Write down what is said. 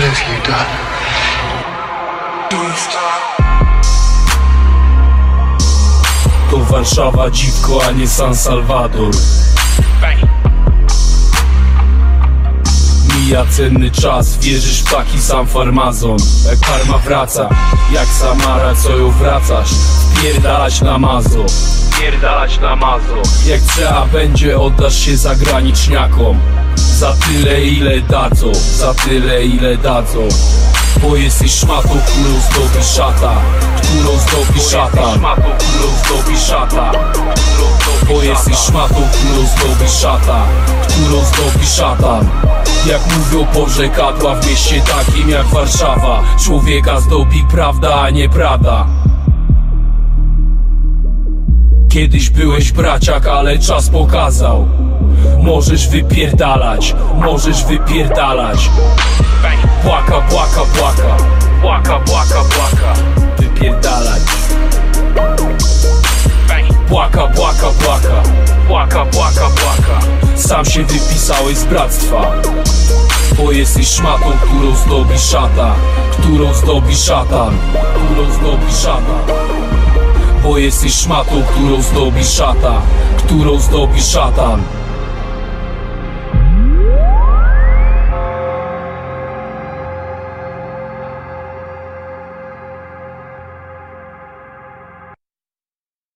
have you done? To Warszawa dziwko, a nie San Salvador. Mija cenny czas, wierzysz w taki sam farmazon. Jak karma wraca, jak Samara, co ją wracasz? Pierdalać na mazo, pierdalać na mazo. Jak trzeba będzie, oddasz się zagraniczniakom Za tyle ile dadzą, za tyle ile dadzą. Bo jesteś szmatą, którą zdobi szata Którą zdobi szatan Szmatą, którą zdobi szata Bo jesteś szmatą, którą zdobi szata Którą zdobi szatan Jak mówią porzekadła w mieście takim jak Warszawa. Człowieka zdobi prawda, a nie prada Kiedyś byłeś braciak, ale czas pokazał. Możesz wypierdalać, możesz wypierdalać. Płaka, płaka, płaka Płaka, płaka, płaka Wypierdalać. Płaka, płaka, płaka Płaka, płaka, płaka Sam się wypisałeś z bractwa. Bo jesteś szmatą, którą zdobi szata Którą zdobi szatan. Którą zdobi szatan Bo jesteś szmatą, którą zdobi szata Którą zdobi szatan